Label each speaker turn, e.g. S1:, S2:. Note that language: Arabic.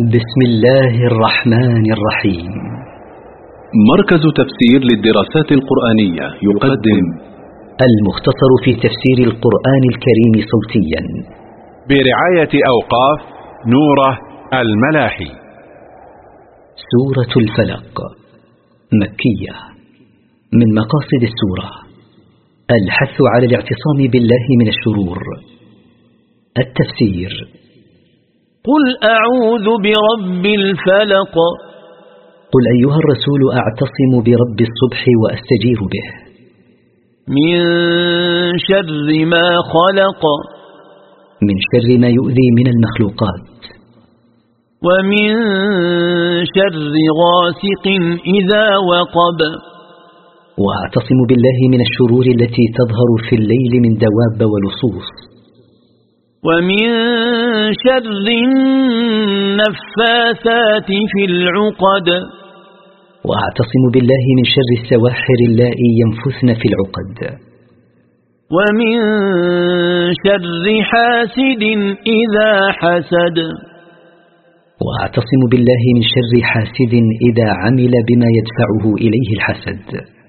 S1: بسم الله الرحمن الرحيم
S2: مركز تفسير للدراسات القرآنية يقدم
S1: المختصر في تفسير القرآن الكريم صوتيا.
S3: برعاية أوقاف نوره الملاحي.
S1: سورة الفلق مكية من مقاصد السورة. الحث على الاعتصام بالله من الشرور. التفسير
S4: قل أعوذ برب الفلق.
S1: قل أيها الرسول أعتصم برب الصبح وأستجير به.
S4: من شر ما خلق.
S1: من شر ما يؤذي من المخلوقات.
S4: ومن شر غاسق إذا وقب.
S1: وأعتصم بالله من الشرور التي تظهر في الليل من دواب ولصوص
S4: ومن شر النفاثات في العقد.
S1: وأعتصم بالله من شر السواحر اللائي ينفثن في العقد.
S4: ومن شر حاسد إذا حسد.
S1: وأعتصم بالله من شر حاسد إذا عمل بما يدفعه إليه الحسد.